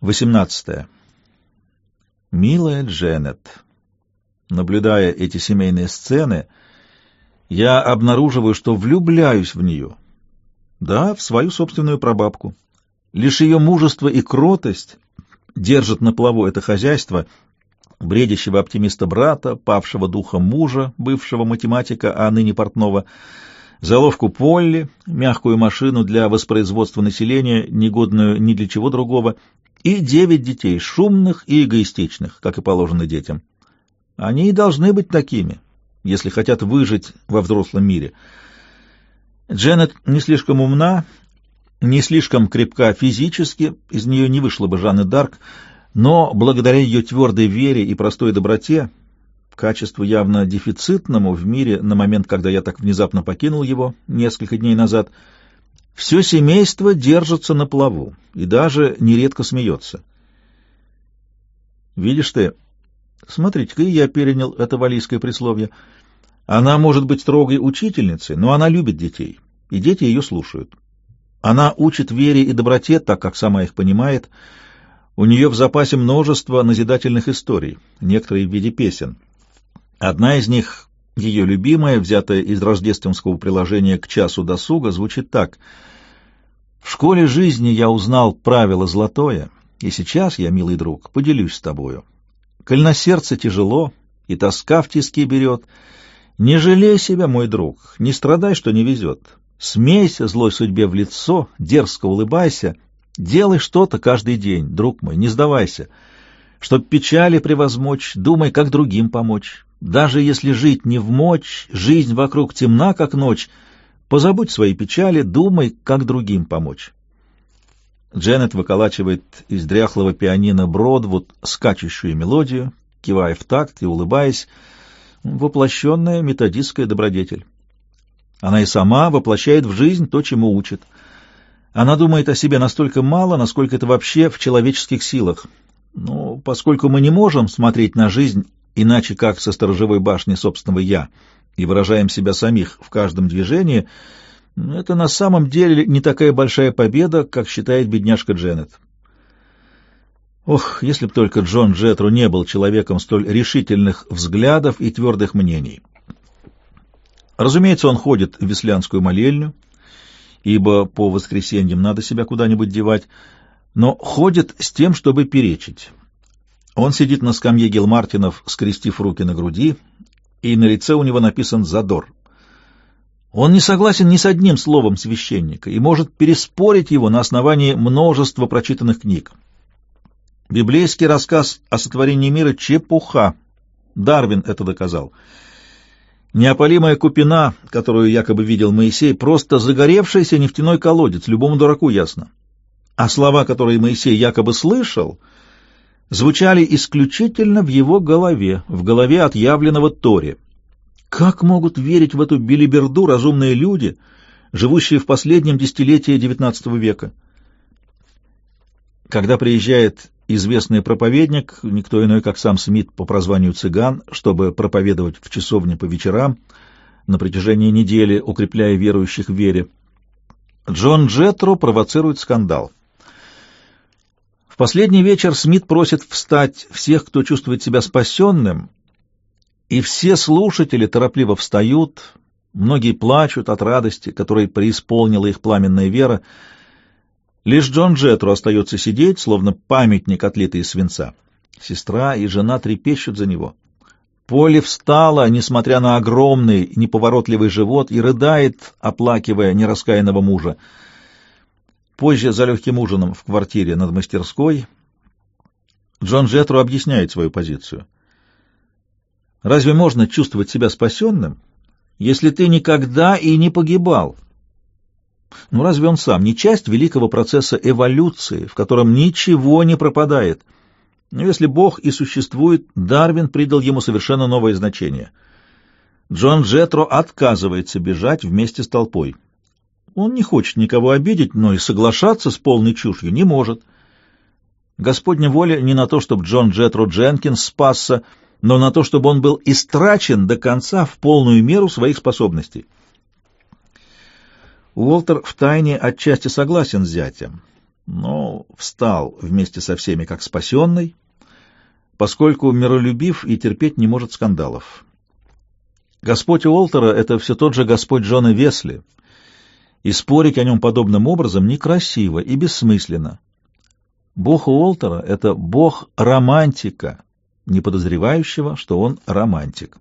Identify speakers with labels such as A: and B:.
A: 18. Милая Дженнет, наблюдая эти семейные сцены, я обнаруживаю, что влюбляюсь в нее. Да, в свою собственную прабабку. Лишь ее мужество и кротость держат на плаву это хозяйство, бредящего оптимиста брата, павшего духа мужа, бывшего математика, а ныне портного, заловку Полли, мягкую машину для воспроизводства населения, негодную ни для чего другого, и девять детей, шумных и эгоистичных, как и положено детям. Они и должны быть такими, если хотят выжить во взрослом мире. Дженнет не слишком умна, не слишком крепка физически, из нее не вышла бы Жанны Дарк, но благодаря ее твердой вере и простой доброте, качеству явно дефицитному в мире на момент, когда я так внезапно покинул его несколько дней назад, — все семейство держится на плаву и даже нередко смеется. Видишь ты, смотрите-ка, я перенял это валийское присловие. Она может быть строгой учительницей, но она любит детей, и дети ее слушают. Она учит вере и доброте, так как сама их понимает. У нее в запасе множество назидательных историй, некоторые в виде песен. Одна из них, ее любимая, взятая из рождественского приложения к часу досуга, звучит так — в школе жизни я узнал правило золотое, и сейчас я, милый друг, поделюсь с тобою. Коль на сердце тяжело, и тоска в тиски берет, не жалей себя, мой друг, не страдай, что не везет. Смейся злой судьбе в лицо, дерзко улыбайся, делай что-то каждый день, друг мой, не сдавайся. Чтоб печали превозмочь, думай, как другим помочь. Даже если жить не в мочь, жизнь вокруг темна, как ночь — Позабудь свои печали, думай, как другим помочь. Дженнет выколачивает из дряхлого пианино Бродвуд скачущую мелодию, кивая в такт и улыбаясь, воплощенная методистская добродетель. Она и сама воплощает в жизнь то, чему учит. Она думает о себе настолько мало, насколько это вообще в человеческих силах. Но поскольку мы не можем смотреть на жизнь иначе как со сторожевой башни собственного «я», и выражаем себя самих в каждом движении, это на самом деле не такая большая победа, как считает бедняжка Дженнет. Ох, если б только Джон Джетру не был человеком столь решительных взглядов и твердых мнений. Разумеется, он ходит в Веслянскую молельню, ибо по воскресеньям надо себя куда-нибудь девать, но ходит с тем, чтобы перечить. Он сидит на скамье Гилмартинов, скрестив руки на груди, и на лице у него написан «задор». Он не согласен ни с одним словом священника и может переспорить его на основании множества прочитанных книг. Библейский рассказ о сотворении мира — чепуха. Дарвин это доказал. Неопалимая купина, которую якобы видел Моисей, просто загоревшийся нефтяной колодец, любому дураку ясно. А слова, которые Моисей якобы слышал — звучали исключительно в его голове, в голове отъявленного Тори. Как могут верить в эту билиберду разумные люди, живущие в последнем десятилетии XIX века? Когда приезжает известный проповедник, никто иной, как сам Смит по прозванию цыган, чтобы проповедовать в часовне по вечерам на протяжении недели, укрепляя верующих в вере, Джон Джетро провоцирует скандал последний вечер Смит просит встать всех, кто чувствует себя спасенным, и все слушатели торопливо встают, многие плачут от радости, которой преисполнила их пламенная вера. Лишь Джон Джетру остается сидеть, словно памятник, отлитый из свинца. Сестра и жена трепещут за него. Поле встала, несмотря на огромный, неповоротливый живот, и рыдает, оплакивая нераскаянного мужа. Позже, за легким ужином в квартире над мастерской, Джон Джетру объясняет свою позицию. Разве можно чувствовать себя спасенным, если ты никогда и не погибал? Ну разве он сам не часть великого процесса эволюции, в котором ничего не пропадает? Но если Бог и существует, Дарвин придал ему совершенно новое значение. Джон Джетро отказывается бежать вместе с толпой. Он не хочет никого обидеть, но и соглашаться с полной чушью не может. Господня воля не на то, чтобы Джон Джетро Дженкинс спасся, но на то, чтобы он был истрачен до конца в полную меру своих способностей. Уолтер втайне отчасти согласен с зятем, но встал вместе со всеми как спасенный, поскольку миролюбив и терпеть не может скандалов. Господь Уолтера — это все тот же Господь Джона Весли, и спорить о нем подобным образом некрасиво и бессмысленно. Бог Уолтера — это бог романтика, не подозревающего, что он романтик.